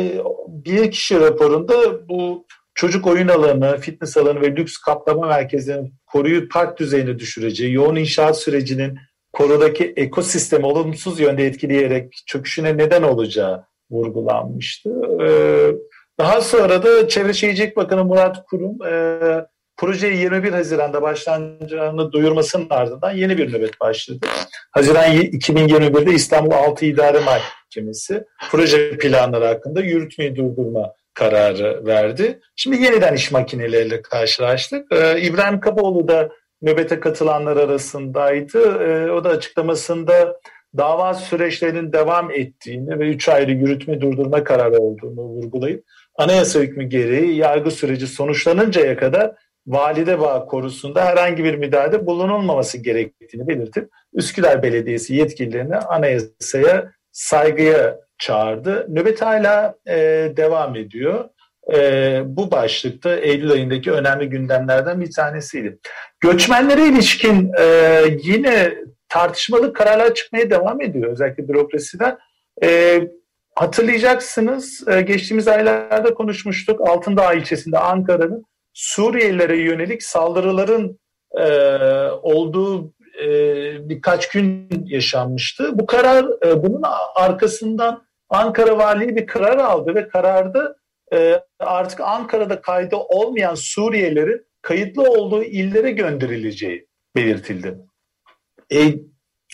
bir kişi raporunda bu çocuk oyun alanı, fitness alanı ve lüks kaplama merkezlerinin koruyu park düzeyine düşüreceği, yoğun inşaat sürecinin korudaki ekosistemi olumsuz yönde etkileyerek çöküşüne neden olacağı vurgulanmıştı. Ee, daha sonra da Çevre Şehircilik Bakanı Murat Kurum e, projeyi 21 Haziran'da başlanacağını duyurmasının ardından yeni bir nöbet başladı. Haziran 2021'de İstanbul 6 İdare Mahkemesi proje planları hakkında yürütmeyi durdurma kararı verdi. Şimdi yeniden iş makineleriyle karşılaştık. Ee, İbrahim Kaboğlu da nöbete katılanlar arasındaydı. Ee, o da açıklamasında dava süreçlerinin devam ettiğini ve üç ayrı yürütme durdurma kararı olduğunu vurgulayıp anayasa hükmü gereği yargı süreci sonuçlanıncaya kadar valide bağ korusunda herhangi bir müdahalede bulunulmaması gerektiğini belirtip Üsküdar Belediyesi yetkililerini anayasaya saygıya çağırdı. Nöbet hala e, devam ediyor. E, bu başlıkta Eylül ayındaki önemli gündemlerden bir tanesiydi. Göçmenlere ilişkin e, yine tartışmalı kararlar çıkmaya devam ediyor özellikle bürokrasiden. E, hatırlayacaksınız e, geçtiğimiz aylarda konuşmuştuk Altındağ ilçesinde Ankara'nın Suriyelilere yönelik saldırıların e, olduğu e, birkaç gün yaşanmıştı. Bu karar e, bunun arkasından Ankara Valiliği bir karar aldı ve kararda artık Ankara'da kaydı olmayan Suriyelilerin kayıtlı olduğu illere gönderileceği belirtildi. E,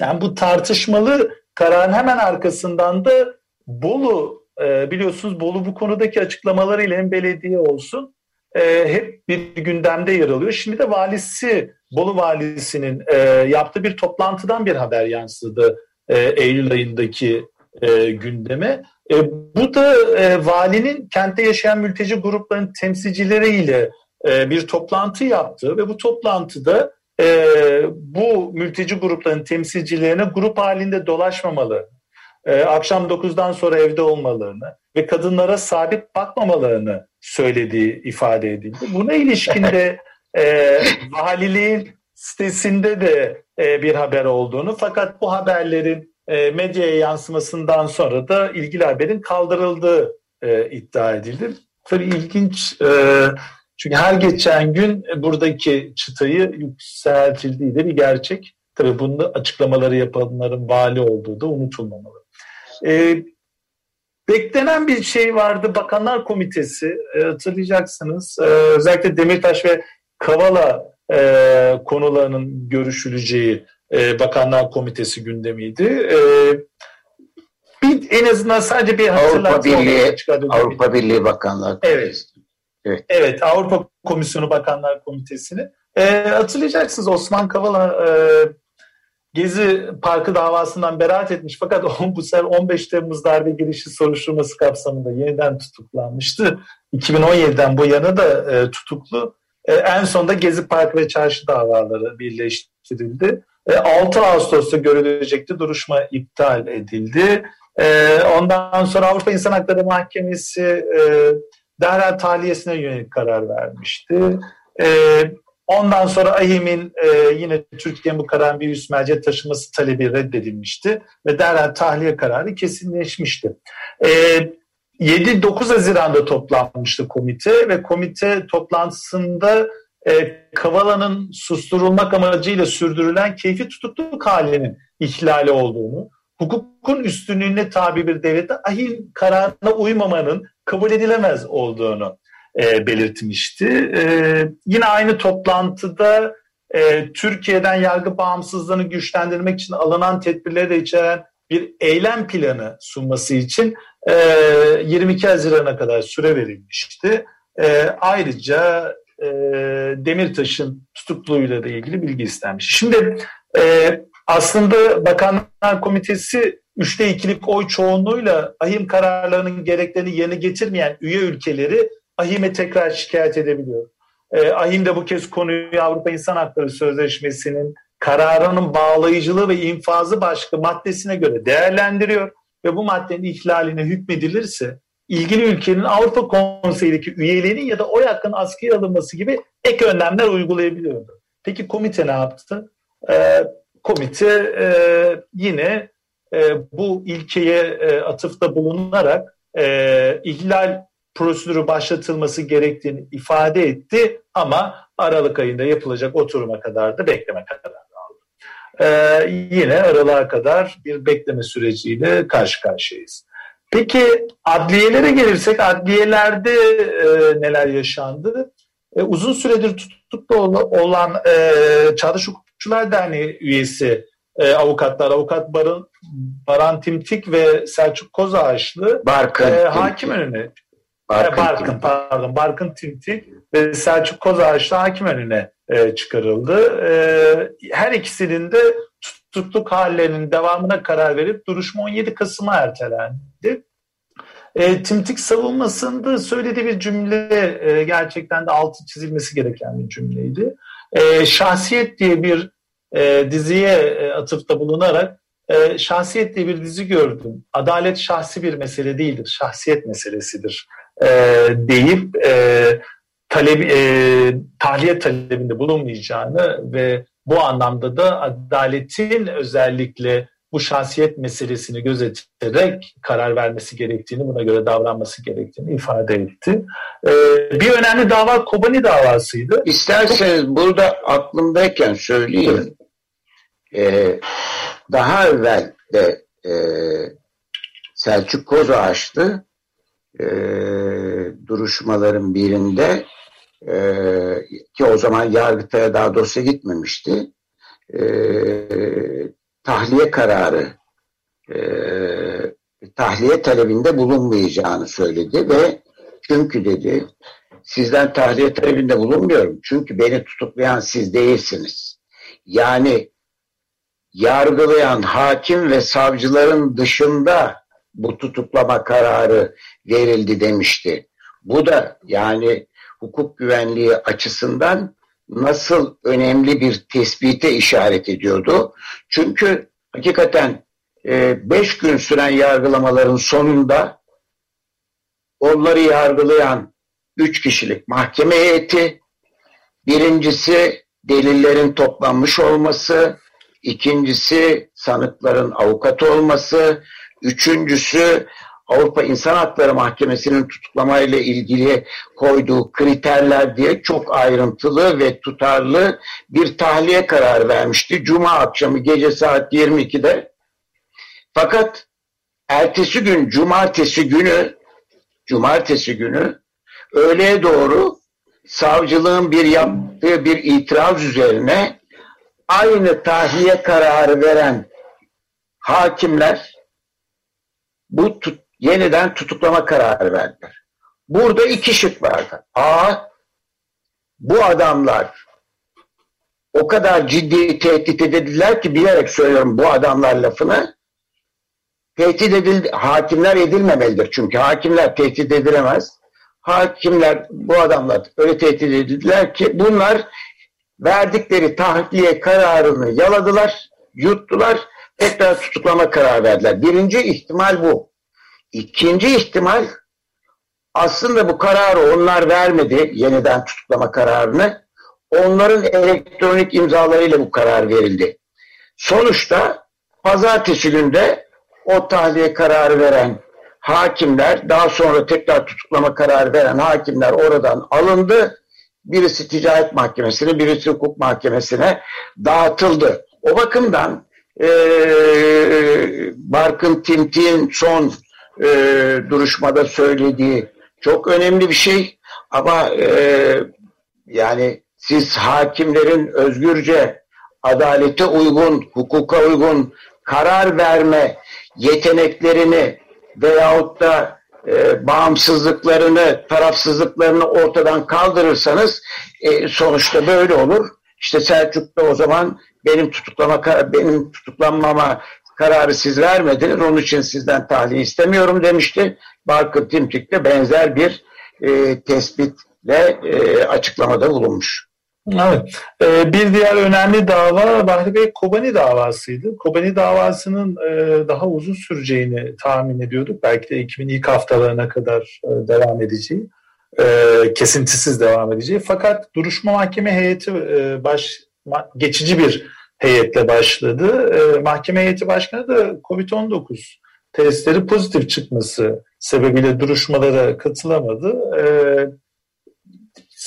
yani bu tartışmalı kararın hemen arkasından da Bolu e, biliyorsunuz Bolu bu konudaki açıklamalarıyla hem belediye olsun e, hep bir gündemde yer alıyor. Şimdi de valisi, Bolu valisinin e, yaptığı bir toplantıdan bir haber yansıdı e, Eylül ayındaki e, gündeme. E, bu da e, valinin kentte yaşayan mülteci grupların temsilcileriyle e, bir toplantı yaptı ve bu toplantıda e, bu mülteci grupların temsilcilerine grup halinde dolaşmamalı, e, akşam 9'dan sonra evde olmalarını ve kadınlara sabit bakmamalarını söylediği ifade edildi. Buna ilişkin de e, valiliğin sitesinde de e, bir haber olduğunu fakat bu haberlerin e, medyaya yansımasından sonra da ilgili haberin kaldırıldığı e, iddia edildi. Tabii ilginç e, çünkü her geçen gün buradaki çıtayı yükseltildiği de bir gerçek. Tabii bunu açıklamaları yapanların vali olduğu da unutulmamalı. E, beklenen bir şey vardı Bakanlar Komitesi e, hatırlayacaksınız. E, özellikle Demirtaş ve Kavala e, konularının görüşüleceği e, Bakanlar Komitesi gündemiydi. E, bir, en azından sadece bir Avrupa Birliği, Avrupa Birliği Bakanlar Komitesi. Evet. Evet. evet, Avrupa Komisyonu Bakanlar Komitesi'ni. E, hatırlayacaksınız Osman Kavala e, Gezi Parkı davasından beraat etmiş fakat bu sefer 15 Temmuz darbe girişi soruşturması kapsamında yeniden tutuklanmıştı. 2017'den bu yana da e, tutuklu. E, en sonunda Gezi Parkı ve Çarşı davaları birleştirildi. E, 6 Ağustos'ta görülecekti. Duruşma iptal edildi. E, ondan sonra Avrupa İnsan Hakları Mahkemesi e, derhal tahliyesine yönelik karar vermişti. E, Ondan sonra AİHM'in e, yine Türkiye'nin bu kararın bir üst mercek taşıması talebi reddedilmişti ve derhal tahliye kararı kesinleşmişti. E, 7-9 Haziran'da toplanmıştı komite ve komite toplantısında e, Kavala'nın susturulmak amacıyla sürdürülen keyfi tutukluk halinin ihlali olduğunu, hukukun üstünlüğüne tabi bir devlette ahil kararına uymamanın kabul edilemez olduğunu e, belirtmişti. E, yine aynı toplantıda e, Türkiye'den yargı bağımsızlığını güçlendirmek için alınan tedbirleri de içeren bir eylem planı sunması için e, 22 Haziran'a kadar süre verilmişti. E, ayrıca e, Demirtaş'ın tutukluluğuyla da ilgili bilgi istenmiş. Şimdi e, aslında Bakanlar Komitesi üçte ikilik oy çoğunluğuyla ahim kararlarının gereklerini yerine getirmeyen üye ülkeleri AHİM'e tekrar şikayet edebiliyor. E, AHİM de bu kez konuyu Avrupa İnsan Hakları Sözleşmesi'nin kararının bağlayıcılığı ve infazı başka maddesine göre değerlendiriyor ve bu maddenin ihlaline hükmedilirse ilgili ülkenin Avrupa Konseyi'deki üyeliğinin ya da oy hakkının askıya alınması gibi ek önlemler uygulayabiliyordu. Peki komite ne yaptı? Ee, komite e, yine e, bu ilkeye e, atıfta bulunarak e, ihlal prosedürü başlatılması gerektiğini ifade etti ama Aralık ayında yapılacak oturuma kadar da bekleme kararı aldı. Ee, yine aralığa kadar bir bekleme süreciyle karşı karşıyayız. Peki adliyelere gelirsek adliyelerde e, neler yaşandı? E, uzun süredir tutuklu olan e, Çağdaş Hukukçular Derneği üyesi e, avukatlar, avukat Baran, Baran Timtik ve Selçuk Kozağaçlı Barkın, e, hakim önüne Barkın, Barkın pardon Barkın Timtik ve Selçuk Kozağaçlı hakim önüne e, çıkarıldı. E, her ikisinin de tutukluk hallerinin devamına karar verip duruşma 17 Kasım'a ertelendi. E, Timtik savunmasında söylediği bir cümle e, gerçekten de altı çizilmesi gereken bir cümleydi. E, şahsiyet diye bir e, diziye e, atıfta bulunarak e, şahsiyet diye bir dizi gördüm. Adalet şahsi bir mesele değildir, şahsiyet meselesidir e, deyip e, talep, e, tahliye talebinde bulunmayacağını ve bu anlamda da adaletin özellikle bu şahsiyet meselesini gözeterek karar vermesi gerektiğini, buna göre davranması gerektiğini ifade etti. Ee, bir önemli dava Kobani davasıydı. İsterseniz burada aklımdayken söyleyeyim. Ee, daha evvel de e, Selçuk Kozağaçlı e, duruşmaların birinde e, ki o zaman Yargıtay'a daha dosya gitmemişti. E, tahliye kararı e, tahliye talebinde bulunmayacağını söyledi ve çünkü dedi sizden tahliye talebinde bulunmuyorum. Çünkü beni tutuklayan siz değilsiniz. Yani yargılayan hakim ve savcıların dışında bu tutuklama kararı verildi demişti. Bu da yani hukuk güvenliği açısından nasıl önemli bir tespite işaret ediyordu. Çünkü hakikaten e, beş gün süren yargılamaların sonunda onları yargılayan üç kişilik mahkeme heyeti, birincisi delillerin toplanmış olması, ikincisi sanıkların avukat olması, üçüncüsü Avrupa İnsan Hakları Mahkemesi'nin tutuklamayla ilgili koyduğu kriterler diye çok ayrıntılı ve tutarlı bir tahliye kararı vermişti. Cuma akşamı gece saat 22'de. Fakat ertesi gün cumartesi günü cumartesi günü öğleye doğru savcılığın bir yaptığı bir itiraz üzerine aynı tahliye kararı veren hakimler bu tut, yeniden tutuklama kararı verdiler. Burada iki şık vardı. A, bu adamlar o kadar ciddi tehdit edildiler ki bilerek söylüyorum bu adamlar lafını. Tehdit edildi, hakimler edilmemelidir. Çünkü hakimler tehdit edilemez. Hakimler bu adamlar öyle tehdit edildiler ki bunlar verdikleri tahliye kararını yaladılar, yuttular, tekrar tutuklama kararı verdiler. Birinci ihtimal bu. İkinci ihtimal aslında bu kararı onlar vermedi, yeniden tutuklama kararını. Onların elektronik imzalarıyla bu karar verildi. Sonuçta pazartesi günde o tahliye kararı veren hakimler, daha sonra tekrar tutuklama kararı veren hakimler oradan alındı. Birisi ticaret mahkemesine, birisi hukuk mahkemesine dağıtıldı. O bakımdan e, Barkın Timtik'in son e, duruşmada söylediği çok önemli bir şey. Ama e, yani siz hakimlerin özgürce adalete uygun, hukuka uygun karar verme yeteneklerini veyahut da e, bağımsızlıklarını, tarafsızlıklarını ortadan kaldırırsanız e, sonuçta böyle olur. İşte Selçuk'ta o zaman benim tutuklama benim tutuklanmama kararı siz vermediniz. Onun için sizden tahliye istemiyorum demişti. Barkın Timtik de benzer bir e, tespitle e, açıklamada bulunmuş. Evet. Ee, bir diğer önemli dava Bahri Bey Kobani davasıydı. Kobani davasının e, daha uzun süreceğini tahmin ediyorduk. Belki de Ekim'in ilk haftalarına kadar e, devam edeceği, e, kesintisiz devam edeceği. Fakat duruşma mahkeme heyeti e, baş geçici bir heyetle başladı. E, mahkeme heyeti başkanı da COVID-19 testleri pozitif çıkması sebebiyle duruşmalara katılamadı. Ee,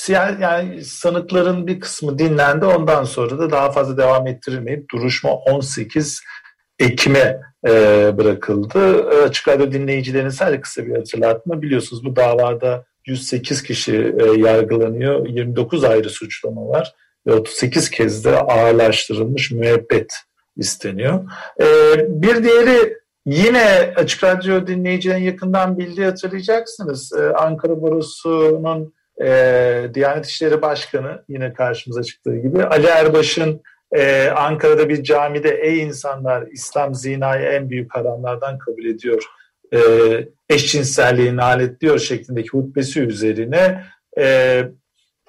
yani sanıkların bir kısmı dinlendi. Ondan sonra da daha fazla devam ettirilmeyip duruşma 18 Ekim'e e, bırakıldı. Açık Radyo dinleyicilerinin sadece kısa bir hatırlatma. Biliyorsunuz bu davada 108 kişi e, yargılanıyor. 29 ayrı suçlama var ve 38 kez de ağırlaştırılmış müebbet isteniyor. E, bir diğeri yine Açık Radyo dinleyicilerin yakından bildiği hatırlayacaksınız. E, Ankara Borusu'nun e, Diyanet İşleri Başkanı yine karşımıza çıktığı gibi Ali Erbaş'ın e, Ankara'da bir camide ey insanlar İslam zinayı en büyük haramlardan kabul ediyor. E, eşcinselliği naletliyor şeklindeki hutbesi üzerine e,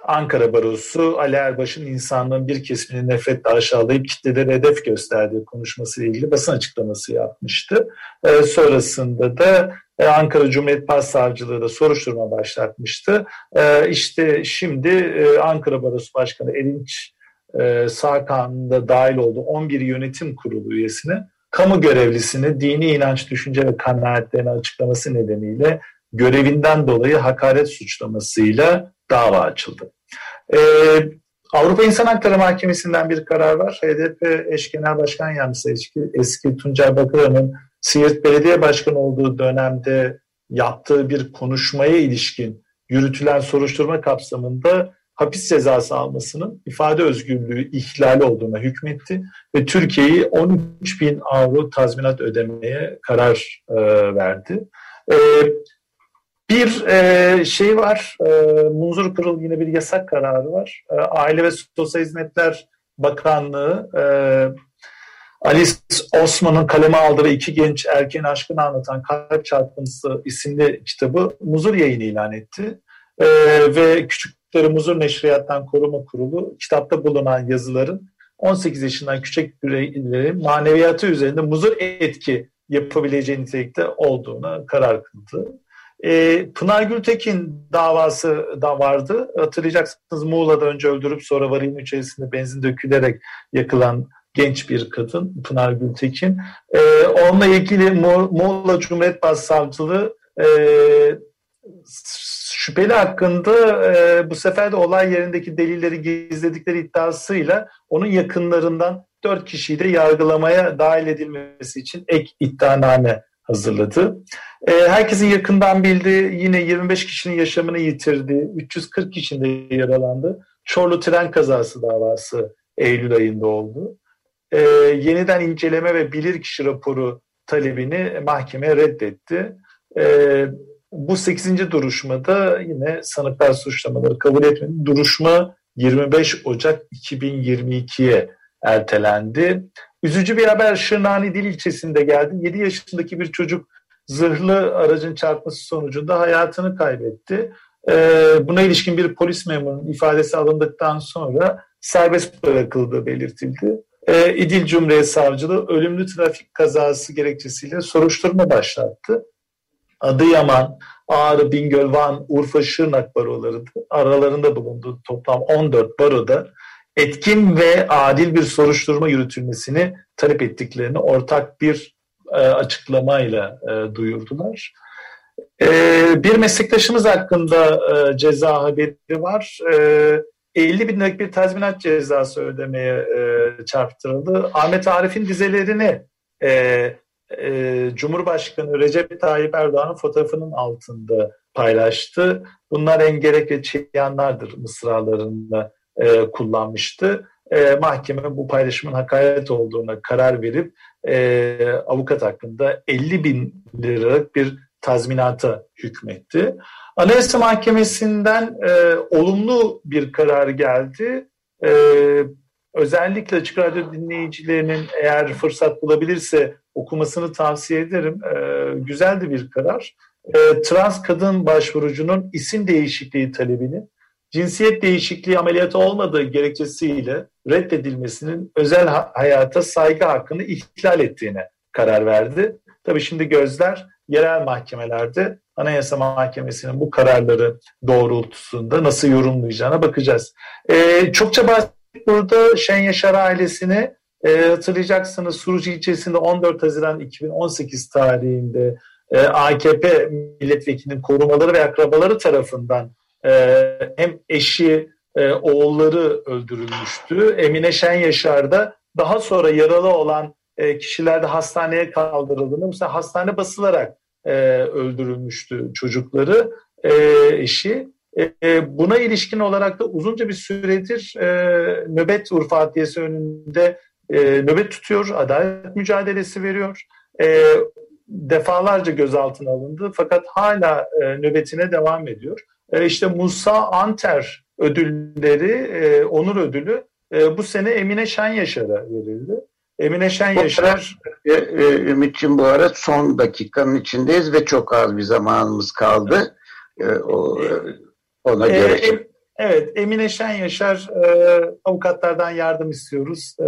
Ankara Barosu Ali Erbaş'ın insanlığın bir kesimini nefretle aşağılayıp kitleleri hedef gösterdiği konuşmasıyla ilgili basın açıklaması yapmıştı. E, sonrasında da e, Ankara Cumhuriyet Başsavcılığı da soruşturma başlatmıştı. E, işte şimdi e, Ankara Barosu Başkanı Erinç e, Sarkan'da dahil olduğu 11 yönetim kurulu üyesine kamu görevlisini dini inanç, düşünce ve kanaatlerini açıklaması nedeniyle görevinden dolayı hakaret suçlamasıyla dava açıldı. Ee, Avrupa İnsan Hakları Mahkemesi'nden bir karar var. HDP eş genel başkan yardımcısı eski, eski Tuncay Bakıran'ın Siirt Belediye Başkanı olduğu dönemde yaptığı bir konuşmaya ilişkin yürütülen soruşturma kapsamında hapis cezası almasının ifade özgürlüğü ihlali olduğuna hükmetti ve Türkiye'yi 13 bin avro tazminat ödemeye karar e, verdi. E, bir e, şey var, e, Munzur Kırıl yine bir yasak kararı var. E, Aile ve Sosyal Hizmetler Bakanlığı e, Alice Osman'ın kaleme aldığı iki genç erkeğin aşkını anlatan Kalp Çarpıntısı isimli kitabı Muzur yayını ilan etti. E, ve Küçükleri Muzur Neşriyattan Koruma Kurulu kitapta bulunan yazıların 18 yaşından küçük bireylerin maneviyatı üzerinde muzur etki yapabileceği nitelikte olduğuna karar kıldı. E, Pınar Gültekin davası da vardı. Hatırlayacaksınız Muğla'da önce öldürüp sonra varilin içerisinde benzin dökülerek yakılan genç bir kadın Pınar Gültekin. E, onunla ilgili Muğla Cumhuriyet Başsavcılığı e, şüpheli hakkında e, bu sefer de olay yerindeki delilleri gizledikleri iddiasıyla onun yakınlarından dört kişiyi de yargılamaya dahil edilmesi için ek iddianame hazırladı. E, herkesin yakından bildiği yine 25 kişinin yaşamını yitirdiği, 340 kişinin de yaralandı. Çorlu tren kazası davası Eylül ayında oldu. E, yeniden inceleme ve bilirkişi raporu talebini mahkeme reddetti. E, bu 8. duruşmada yine sanıklar suçlamaları kabul etmedi. Duruşma 25 Ocak 2022'ye ertelendi. Üzücü bir haber Şırnani Dil ilçesinde geldi. 7 yaşındaki bir çocuk zırhlı aracın çarpması sonucunda hayatını kaybetti. Ee, buna ilişkin bir polis memurunun ifadesi alındıktan sonra serbest bırakıldığı belirtildi. Ee, İdil Cumhuriyet Savcılığı ölümlü trafik kazası gerekçesiyle soruşturma başlattı. Adıyaman, Ağrı, Bingöl, Van, Urfa, Şırnak baroları aralarında bulunduğu toplam 14 baroda etkin ve adil bir soruşturma yürütülmesini talep ettiklerini ortak bir e, açıklamayla e, duyurdular. E, bir meslektaşımız hakkında e, ceza haberi var. E, 50 bin liralık bir tazminat cezası ödemeye e, çarptırıldı. Ahmet Arif'in dizelerini e, e, Cumhurbaşkanı Recep Tayyip Erdoğan'ın fotoğrafının altında paylaştı. Bunlar en gerek ve çiyanlardır mısralarında e, kullanmıştı. E, mahkeme bu paylaşımın hakaret olduğuna karar verip e, avukat hakkında 50 bin liralık bir tazminata hükmetti. Anayasa Mahkemesi'nden e, olumlu bir karar geldi. E, özellikle Açık Radyo dinleyicilerinin eğer fırsat bulabilirse okumasını tavsiye ederim. E, güzel de bir karar. E, trans kadın başvurucunun isim değişikliği talebini cinsiyet değişikliği ameliyatı olmadığı gerekçesiyle reddedilmesinin özel hayata saygı hakkını ihlal ettiğine karar verdi. Tabii şimdi gözler yerel mahkemelerde Anayasa Mahkemesi'nin bu kararları doğrultusunda nasıl yorumlayacağına bakacağız. Ee, çokça bahsettik burada Şen Yaşar ailesini E, hatırlayacaksınız Suruç ilçesinde 14 Haziran 2018 tarihinde e, AKP milletvekilinin korumaları ve akrabaları tarafından hem eşi, e, oğulları öldürülmüştü. Emine Şen Yaşar'da daha sonra yaralı olan e, kişiler de hastaneye kaldırıldığında mesela hastane basılarak e, öldürülmüştü çocukları, eşi. Buna ilişkin olarak da uzunca bir süredir nöbet Urfa Adliyesi önünde nöbet tutuyor, adalet mücadelesi veriyor. Defalarca gözaltına alındı fakat hala e, nöbetine devam ediyor. E, işte Musa Anter ödülleri, e, onur ödülü e, bu sene Emine Şen Yaşar'a verildi. Emine Şen Yaşar... E, e, Ümit'ciğim bu ara son dakikanın içindeyiz ve çok az bir zamanımız kaldı. E, o, e, ona e, göre... E, evet, Emine Şen Yaşar e, avukatlardan yardım istiyoruz. E,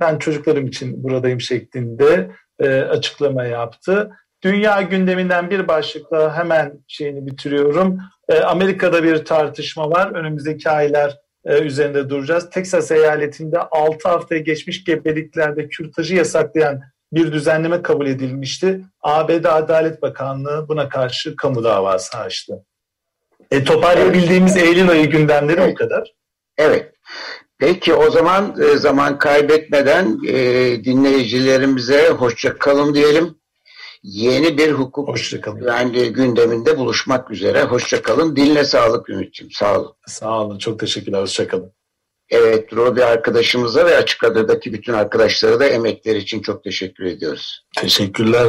ben çocuklarım için buradayım şeklinde e, açıklama yaptı. Dünya gündeminden bir başlıkla hemen şeyini bitiriyorum. E, Amerika'da bir tartışma var. Önümüzdeki aylar e, üzerinde duracağız. Texas eyaletinde 6 haftaya geçmiş gebeliklerde kürtajı yasaklayan bir düzenleme kabul edilmişti. ABD Adalet Bakanlığı buna karşı kamu davası açtı. E, toparlayabildiğimiz Eylül ayı gündemleri evet. o kadar. Evet. Peki o zaman e, zaman kaybetmeden e, dinleyicilerimize hoşça kalın diyelim. Yeni bir hukuk güvenliği gündeminde buluşmak üzere. Hoşça kalın. Dinle sağlık Ümit'ciğim. Sağ olun. Sağ olun. Çok teşekkürler. Hoşça kalın. Evet, Robi arkadaşımıza ve Açık Radyo'daki bütün arkadaşlara da emekleri için çok teşekkür ediyoruz. Teşekkürler.